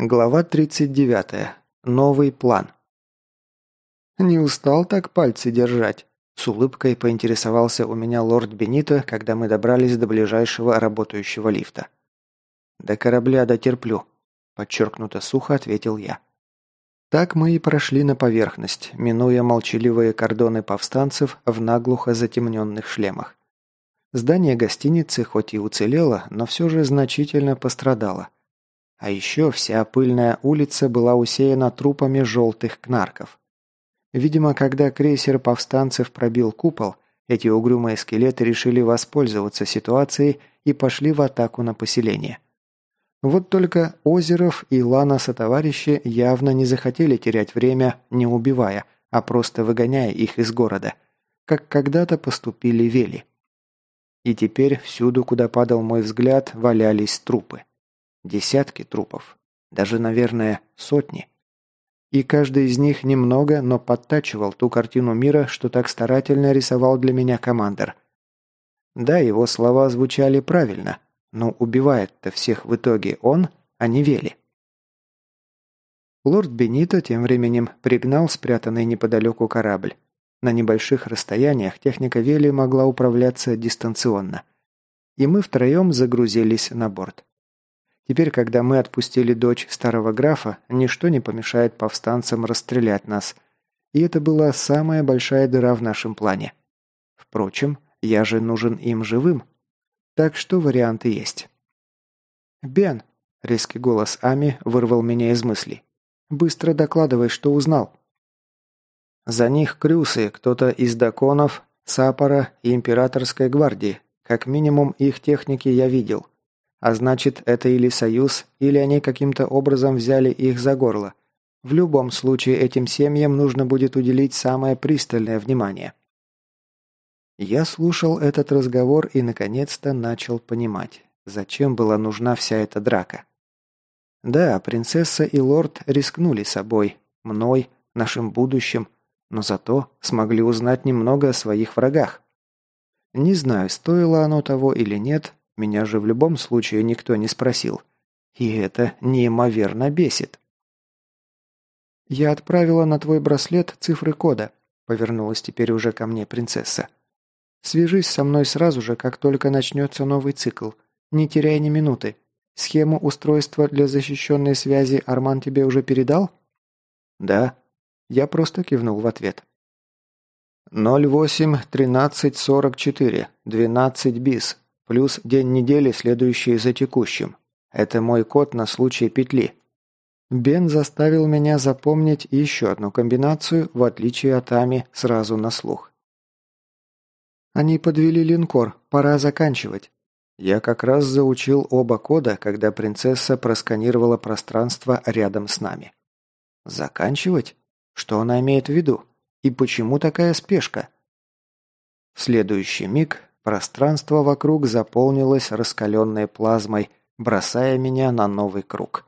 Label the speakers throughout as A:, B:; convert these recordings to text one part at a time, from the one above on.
A: Глава 39. Новый план. «Не устал так пальцы держать?» С улыбкой поинтересовался у меня лорд Бенито, когда мы добрались до ближайшего работающего лифта. «До корабля дотерплю», – подчеркнуто сухо ответил я. Так мы и прошли на поверхность, минуя молчаливые кордоны повстанцев в наглухо затемненных шлемах. Здание гостиницы хоть и уцелело, но все же значительно пострадало – а еще вся пыльная улица была усеяна трупами желтых кнарков. Видимо, когда крейсер повстанцев пробил купол, эти угрюмые скелеты решили воспользоваться ситуацией и пошли в атаку на поселение. Вот только Озеров и Лана сотоварищи явно не захотели терять время, не убивая, а просто выгоняя их из города, как когда-то поступили Вели. И теперь всюду, куда падал мой взгляд, валялись трупы. Десятки трупов. Даже, наверное, сотни. И каждый из них немного, но подтачивал ту картину мира, что так старательно рисовал для меня командир. Да, его слова звучали правильно, но убивает-то всех в итоге он, а не Вели. Лорд Бенито тем временем пригнал спрятанный неподалеку корабль. На небольших расстояниях техника Вели могла управляться дистанционно. И мы втроем загрузились на борт. Теперь, когда мы отпустили дочь старого графа, ничто не помешает повстанцам расстрелять нас. И это была самая большая дыра в нашем плане. Впрочем, я же нужен им живым. Так что варианты есть. «Бен!» – резкий голос Ами вырвал меня из мыслей. «Быстро докладывай, что узнал». За них крюсы, кто-то из даконов, Сапора и Императорской гвардии. Как минимум их техники я видел – а значит, это или союз, или они каким-то образом взяли их за горло. В любом случае, этим семьям нужно будет уделить самое пристальное внимание. Я слушал этот разговор и, наконец-то, начал понимать, зачем была нужна вся эта драка. Да, принцесса и лорд рискнули собой, мной, нашим будущим, но зато смогли узнать немного о своих врагах. Не знаю, стоило оно того или нет, меня же в любом случае никто не спросил. И это неимоверно бесит. «Я отправила на твой браслет цифры кода», — повернулась теперь уже ко мне принцесса. «Свяжись со мной сразу же, как только начнется новый цикл. Не теряй ни минуты. Схему устройства для защищенной связи Арман тебе уже передал?» «Да». Я просто кивнул в ответ. «08 13 44 12 бис Плюс день недели, следующий за текущим. Это мой код на случай петли. Бен заставил меня запомнить еще одну комбинацию, в отличие от Ами, сразу на слух. Они подвели линкор, пора заканчивать. Я как раз заучил оба кода, когда принцесса просканировала пространство рядом с нами. Заканчивать? Что она имеет в виду? И почему такая спешка? В следующий миг Пространство вокруг заполнилось раскаленной плазмой, бросая меня на новый круг.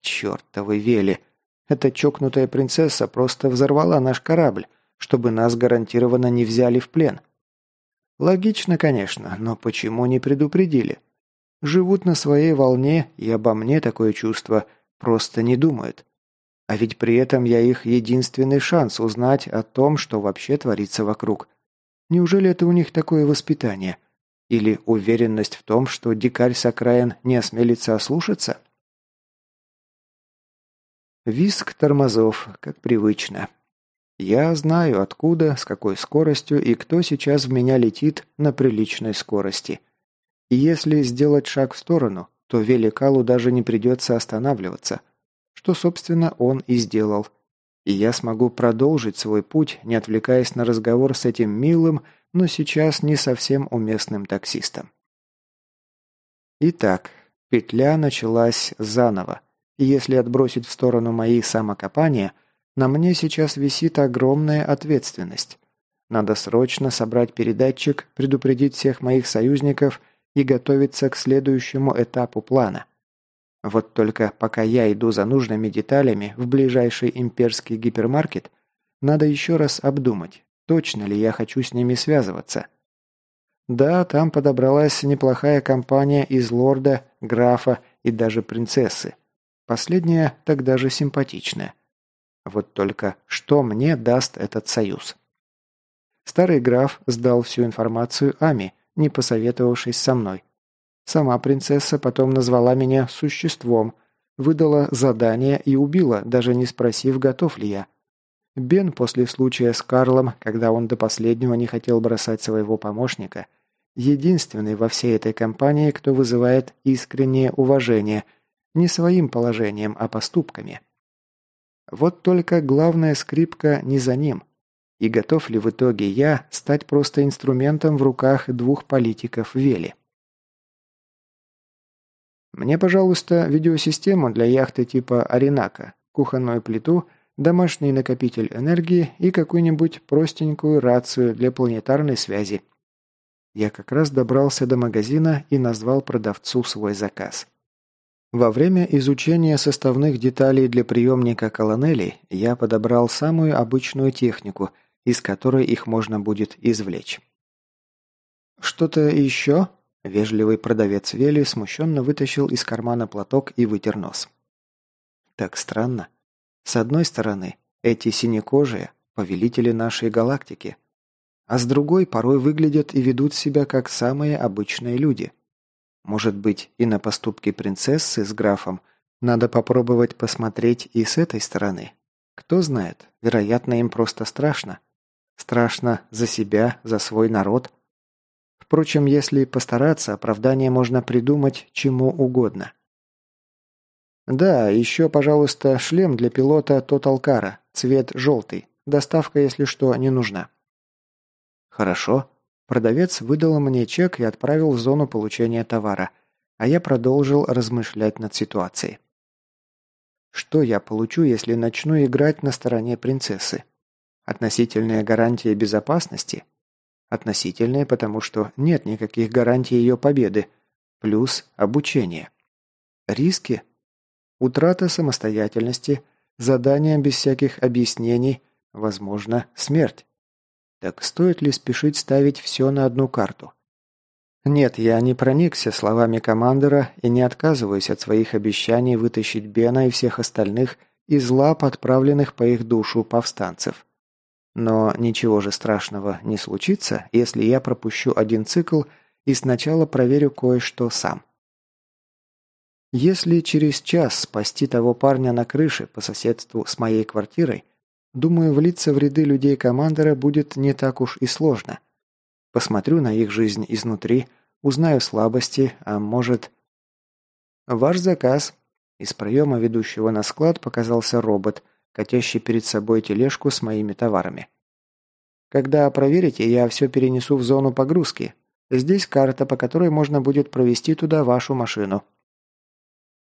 A: Чертовы вели! Эта чокнутая принцесса просто взорвала наш корабль, чтобы нас гарантированно не взяли в плен. Логично, конечно, но почему не предупредили? Живут на своей волне, и обо мне такое чувство просто не думают. А ведь при этом я их единственный шанс узнать о том, что вообще творится вокруг. Неужели это у них такое воспитание? Или уверенность в том, что дикарь с окраин не осмелится ослушаться? Виск тормозов, как привычно. Я знаю, откуда, с какой скоростью и кто сейчас в меня летит на приличной скорости. И если сделать шаг в сторону, то Великалу даже не придется останавливаться, что, собственно, он и сделал, и я смогу продолжить свой путь, не отвлекаясь на разговор с этим милым, но сейчас не совсем уместным таксистом. Итак, петля началась заново, и если отбросить в сторону мои самокопания, на мне сейчас висит огромная ответственность. Надо срочно собрать передатчик, предупредить всех моих союзников и готовиться к следующему этапу плана – вот только пока я иду за нужными деталями в ближайший имперский гипермаркет, надо еще раз обдумать, точно ли я хочу с ними связываться. Да, там подобралась неплохая компания из лорда, графа и даже принцессы. Последняя тогда же симпатичная. Вот только что мне даст этот союз? Старый граф сдал всю информацию Ами, не посоветовавшись со мной. Сама принцесса потом назвала меня существом, выдала задание и убила, даже не спросив, готов ли я. Бен после случая с Карлом, когда он до последнего не хотел бросать своего помощника, единственный во всей этой компании, кто вызывает искреннее уважение не своим положением, а поступками. Вот только главная скрипка не за ним. И готов ли в итоге я стать просто инструментом в руках двух политиков Вели? Мне, пожалуйста, видеосистему для яхты типа «Аринака», кухонную плиту, домашний накопитель энергии и какую-нибудь простенькую рацию для планетарной связи. Я как раз добрался до магазина и назвал продавцу свой заказ. Во время изучения составных деталей для приемника колонелей я подобрал самую обычную технику, из которой их можно будет извлечь. «Что-то еще?» Вежливый продавец Вели смущенно вытащил из кармана платок и вытер нос. Так странно. С одной стороны, эти синекожие – повелители нашей галактики, а с другой порой выглядят и ведут себя как самые обычные люди. Может быть, и на поступки принцессы с графом надо попробовать посмотреть и с этой стороны. Кто знает, вероятно, им просто страшно. Страшно за себя, за свой народ, Впрочем, если постараться, оправдание можно придумать чему угодно. Да, еще, пожалуйста, шлем для пилота Тоталкара, цвет желтый. Доставка, если что, не нужна. Хорошо. Продавец выдал мне чек и отправил в зону получения товара, а я продолжил размышлять над ситуацией. Что я получу, если начну играть на стороне принцессы? Относительная гарантия безопасности – Относительные, потому что нет никаких гарантий ее победы. Плюс обучение. Риски? Утрата самостоятельности, задания без всяких объяснений, возможно, смерть. Так стоит ли спешить ставить все на одну карту? Нет, я не проникся словами командора и не отказываюсь от своих обещаний вытащить Бена и всех остальных из лап отправленных по их душу повстанцев. Но ничего же страшного не случится, если я пропущу один цикл и сначала проверю кое-что сам. Если через час спасти того парня на крыше по соседству с моей квартирой, думаю, влиться в ряды людей командора будет не так уж и сложно. Посмотрю на их жизнь изнутри, узнаю слабости, а может... Ваш заказ. Из проема ведущего на склад показался робот – катящий перед собой тележку с моими товарами. Когда проверите, я все перенесу в зону погрузки. Здесь карта, по которой можно будет провести туда вашу машину.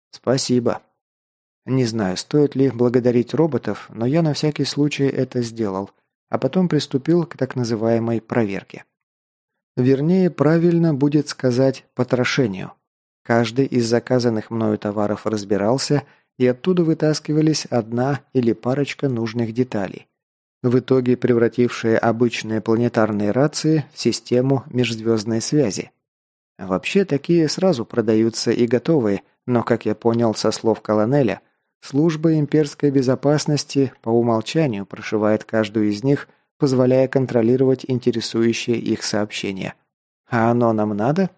A: Спасибо. Не знаю, стоит ли благодарить роботов, но я на всякий случай это сделал, а потом приступил к так называемой проверке. Вернее, правильно будет сказать потрошению. Каждый из заказанных мною товаров разбирался и оттуда вытаскивались одна или парочка нужных деталей, в итоге превратившие обычные планетарные рации в систему межзвездной связи. Вообще такие сразу продаются и готовые, но, как я понял со слов колонеля, служба имперской безопасности по умолчанию прошивает каждую из них, позволяя контролировать интересующие их сообщения. А оно нам надо?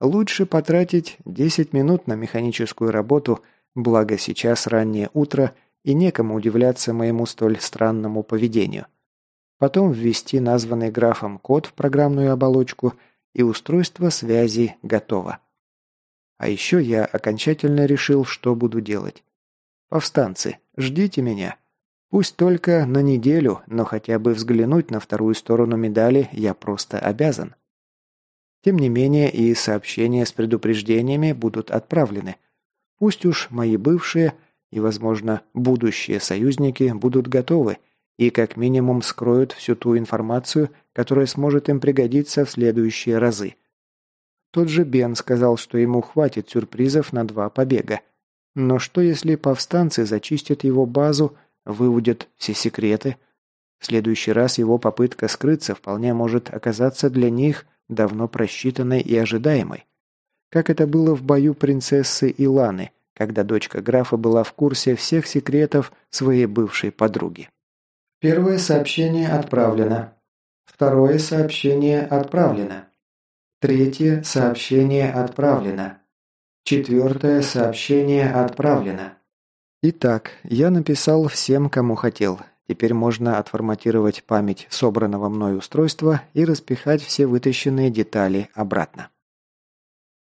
A: Лучше потратить 10 минут на механическую работу – Благо сейчас раннее утро и некому удивляться моему столь странному поведению. Потом ввести названный графом код в программную оболочку и устройство связи готово. А еще я окончательно решил, что буду делать. Повстанцы, ждите меня. Пусть только на неделю, но хотя бы взглянуть на вторую сторону медали я просто обязан. Тем не менее и сообщения с предупреждениями будут отправлены – Пусть уж мои бывшие и, возможно, будущие союзники будут готовы и как минимум скроют всю ту информацию, которая сможет им пригодиться в следующие разы. Тот же Бен сказал, что ему хватит сюрпризов на два побега. Но что если повстанцы зачистят его базу, выудят все секреты? В следующий раз его попытка скрыться вполне может оказаться для них давно просчитанной и ожидаемой как это было в бою принцессы Иланы, когда дочка графа была в курсе всех секретов своей бывшей подруги.
B: Первое сообщение отправлено. Второе сообщение отправлено. Третье сообщение отправлено. Четвертое сообщение отправлено.
A: Итак, я написал всем, кому хотел. Теперь можно отформатировать память собранного мной устройства и распихать все вытащенные детали обратно.